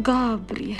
Gabriel